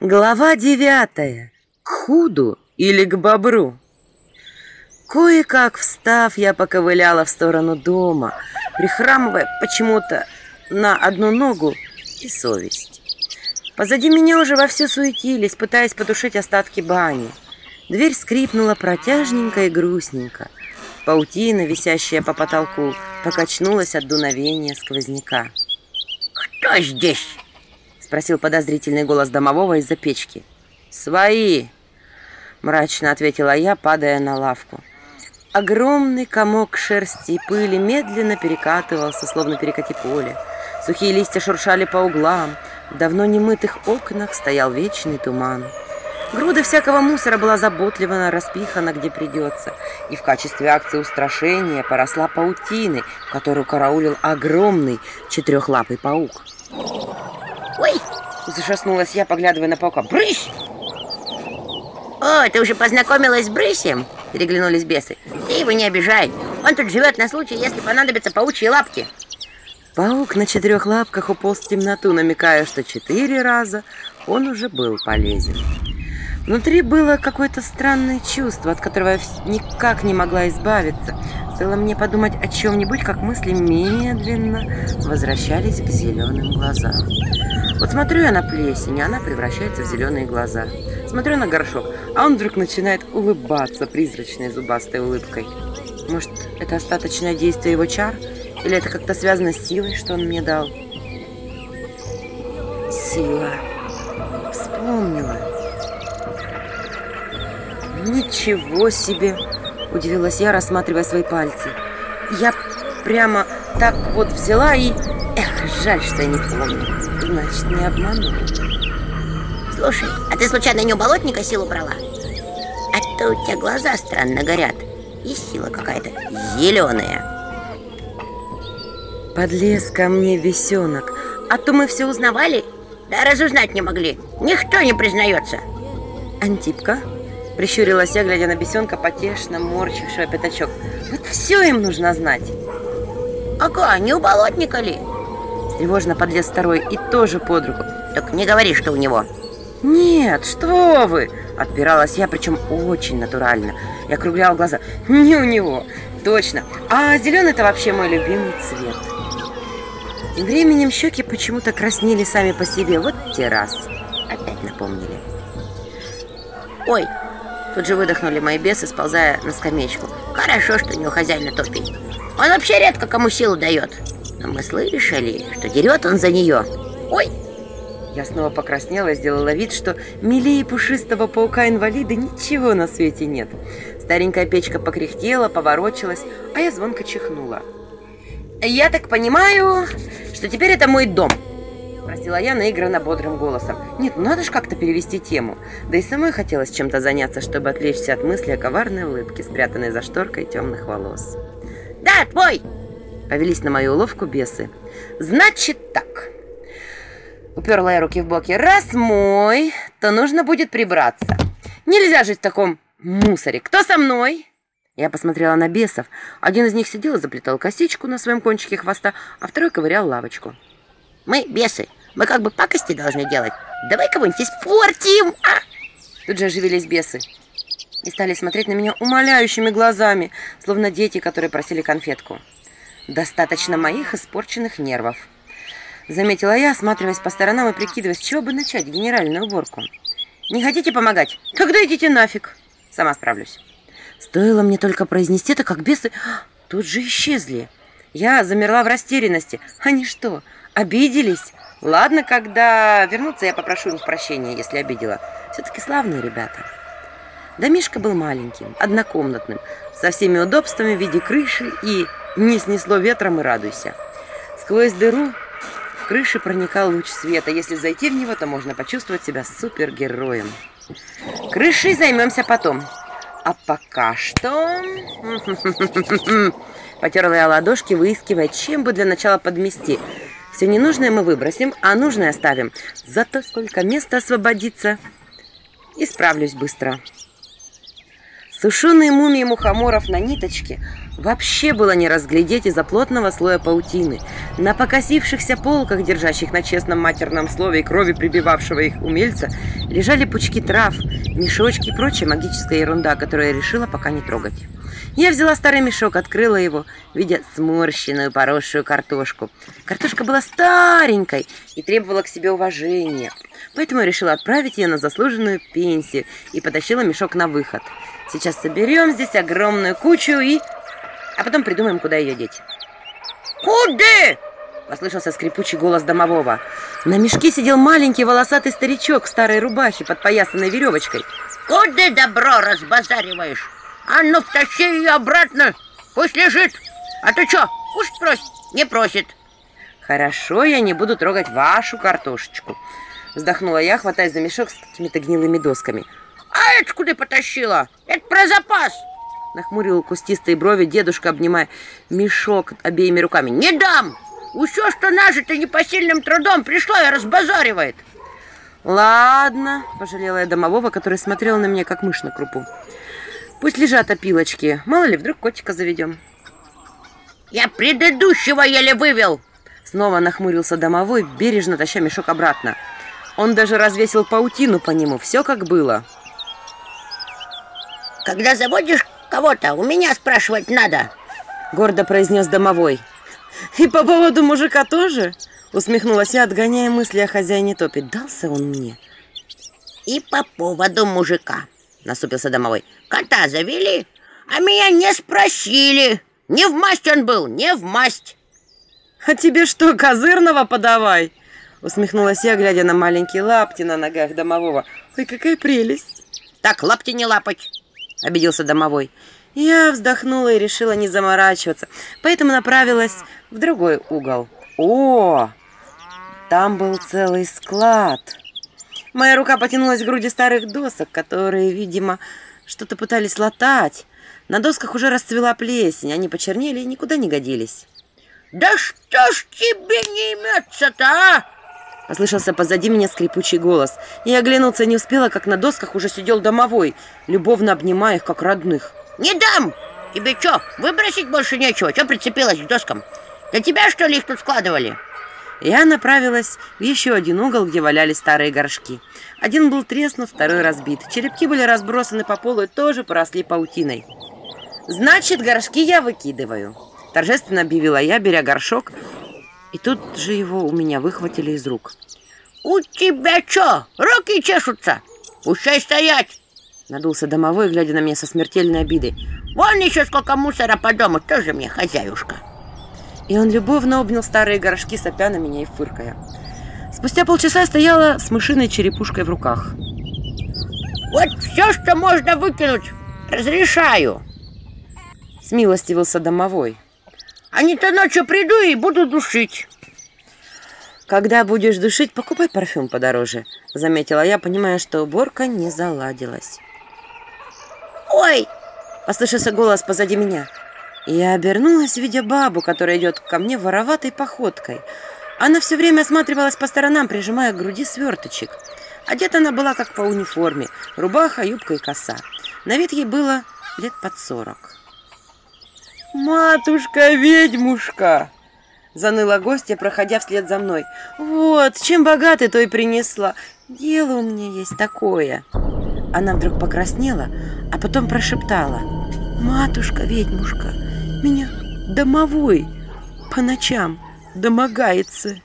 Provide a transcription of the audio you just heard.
Глава девятая. К худу или к бобру? Кое-как встав, я поковыляла в сторону дома, прихрамывая почему-то на одну ногу и совесть. Позади меня уже вовсю суетились, пытаясь потушить остатки бани. Дверь скрипнула протяжненько и грустненько. Паутина, висящая по потолку, покачнулась от дуновения сквозняка. «Кто здесь?» — спросил подозрительный голос домового из-за печки. «Свои!» — мрачно ответила я, падая на лавку. Огромный комок шерсти и пыли медленно перекатывался, словно перекати поле. Сухие листья шуршали по углам. В давно немытых окнах стоял вечный туман. Груда всякого мусора была заботливо распихана, где придется, и в качестве акции устрашения поросла паутиной, которую караулил огромный четырехлапый паук. «Ой!» – зашаснулась я, поглядывая на паука. «Брысь!» «О, ты уже познакомилась с Брысем?» – переглянулись бесы. «Ты его не обижай. Он тут живет на случай, если понадобятся паучьи лапки». Паук на четырех лапках уполз в темноту, намекая, что четыре раза он уже был полезен. Внутри было какое-то странное чувство, от которого я никак не могла избавиться. Стоило мне подумать о чем-нибудь, как мысли медленно возвращались к зеленым глазам. Вот смотрю я на плесень, и она превращается в зеленые глаза. Смотрю на горшок, а он вдруг начинает улыбаться призрачной зубастой улыбкой. Может, это остаточное действие его чар? Или это как-то связано с силой, что он мне дал? Сила. Вспомнила. «Ничего себе!» – удивилась я, рассматривая свои пальцы. Я прямо так вот взяла и... Эх, жаль, что я не помню. Значит, не обманула. Слушай, а ты случайно не у болотника силу брала? А то у тебя глаза странно горят. И сила какая-то зеленая. Подлез ко мне бесенок. А то мы все узнавали. Да разузнать не могли. Никто не признается. Антипка, Прищурилась я, глядя на бесенка, потешно морчившего пятачок. Вот все им нужно знать. Ага, не у болотника ли? Тревожно подлез второй и тоже под руку. Так не говори, что у него. Нет, что вы! Отпиралась я, причем очень натурально. Я округляла глаза. Не у него, точно. А зеленый это вообще мой любимый цвет. Тем временем щеки почему-то краснели сами по себе. Вот те раз. Опять напомнили. Ой, Тут же выдохнули мои бесы, сползая на скамеечку. Хорошо, что не у хозяина топи. Он вообще редко кому силу дает. Но мы слышали, что дерет он за нее. Ой! Я снова покраснела и сделала вид, что милее пушистого паука-инвалида ничего на свете нет. Старенькая печка покряхтела, поворочилась, а я звонко чихнула. «Я так понимаю, что теперь это мой дом», Спросила я наигранно бодрым голосом. Нет, ну надо же как-то перевести тему. Да и самой хотелось чем-то заняться, чтобы отвлечься от мысли о коварной улыбке, спрятанной за шторкой темных волос. «Да, твой!» Повелись на мою уловку бесы. «Значит так!» Уперла я руки в боки. «Раз мой, то нужно будет прибраться. Нельзя жить в таком мусоре. Кто со мной?» Я посмотрела на бесов. Один из них сидел и заплетал косичку на своем кончике хвоста, а второй ковырял лавочку. «Мы бесы, мы как бы пакости должны делать. Давай кого-нибудь испортим, а? Тут же оживились бесы и стали смотреть на меня умоляющими глазами, словно дети, которые просили конфетку. Достаточно моих испорченных нервов. Заметила я, осматриваясь по сторонам и прикидываясь, с чего бы начать генеральную уборку. Не хотите помогать? Тогда идите нафиг. Сама справлюсь. Стоило мне только произнести это, как бесы тут же исчезли. Я замерла в растерянности. Они что, обиделись? Ладно, когда вернутся, я попрошу их прощения, если обидела. Все-таки славные ребята. Домишка был маленьким, однокомнатным, со всеми удобствами в виде крыши и не снесло ветром и радуйся. Сквозь дыру в крыше проникал луч света. Если зайти в него, то можно почувствовать себя супергероем. Крышей займемся потом. А пока что... Потерла я ладошки, выискивая, чем бы для начала подмести – все ненужное мы выбросим, а нужное оставим. Зато сколько места освободится. И справлюсь быстро. Сушеные мумии мухоморов на ниточке вообще было не разглядеть из-за плотного слоя паутины. На покосившихся полках, держащих на честном матерном слове и крови прибивавшего их умельца, лежали пучки трав, мешочки и прочая магическая ерунда, которую я решила пока не трогать. Я взяла старый мешок, открыла его, видя сморщенную поросшую картошку. Картошка была старенькой и требовала к себе уважения. Поэтому я решила отправить ее на заслуженную пенсию и потащила мешок на выход. Сейчас соберем здесь огромную кучу и... А потом придумаем, куда ее деть. Куды? Послышался скрипучий голос домового. На мешке сидел маленький волосатый старичок в старой рубахе, подпоясанной веревочкой. Куды добро разбазариваешь? А ну, втащи ее обратно. Пусть лежит. А ты что, пусть просит? Не просит. Хорошо, я не буду трогать вашу картошечку. Вздохнула я, хватаясь за мешок с какими-то гнилыми досками. А это куда потащила? Это про запас. Нахмурил кустистые брови дедушка, обнимая мешок обеими руками. Не дам! Все, что нажито непосильным трудом, пришло и разбазаривает. Ладно, пожалела я домового, который смотрел на меня, как мышь на крупу. Пусть лежат опилочки. Мало ли, вдруг котика заведем. Я предыдущего еле вывел. Снова нахмурился домовой, бережно таща мешок обратно. Он даже развесил паутину по нему, все как было. Когда заводишь кого-то, у меня спрашивать надо. Гордо произнес домовой. И по поводу мужика тоже? Усмехнулась я, отгоняя мысли о хозяине топи. Дался он мне. И по поводу мужика, насупился домовой. Кота завели, а меня не спросили. Не в масть он был, не в масть. А тебе что, козырного подавай? Усмехнулась я, глядя на маленькие лапти на ногах домового. Ой, какая прелесть. Так, лапти не лапать. Обиделся домовой. Я вздохнула и решила не заморачиваться, поэтому направилась в другой угол. О, там был целый склад. Моя рука потянулась к груди старых досок, которые, видимо, что-то пытались латать. На досках уже расцвела плесень, они почернели и никуда не годились. «Да что ж тебе не имется-то, а?» Послышался позади меня скрипучий голос. И оглянуться не успела, как на досках уже сидел домовой, любовно обнимая их, как родных. «Не дам! Тебе что, выбросить больше нечего? Что прицепилась к доскам? Для тебя, что ли, их тут складывали?» Я направилась в еще один угол, где валялись старые горшки. Один был треснут, второй разбит. Черепки были разбросаны по полу и тоже поросли паутиной. «Значит, горшки я выкидываю», – торжественно объявила я, беря горшок. И тут же его у меня выхватили из рук. «У тебя что, руки чешутся? Пущай стоять!» Надулся домовой, глядя на меня со смертельной обидой. «Вон еще сколько мусора по дому, тоже мне хозяюшка!» И он любовно обнял старые горшки, сопя на меня и фыркая. Спустя полчаса я стояла с мышиной черепушкой в руках. «Вот все, что можно выкинуть, разрешаю!» Смилостивился домовой. «А не то ночью приду и буду душить!» «Когда будешь душить, покупай парфюм подороже», — заметила я, понимая, что уборка не заладилась. «Ой!» — послышался голос позади меня. Я обернулась, видя бабу, которая идет ко мне вороватой походкой. Она все время осматривалась по сторонам, прижимая к груди сверточек. Одета она была как по униформе, рубаха, юбка и коса. На вид ей было лет под сорок. «Матушка-ведьмушка!» Заныла гостья, проходя вслед за мной. «Вот, чем богатый, то и принесла. Дело у меня есть такое». Она вдруг покраснела, а потом прошептала. «Матушка-ведьмушка, меня домовой по ночам домогается».